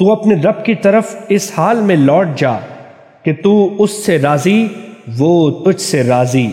تو اپنے رب کی طرف اس حال میں لوٹ جا کہ تو اس سے راضی، وہ تجھ سے راضی۔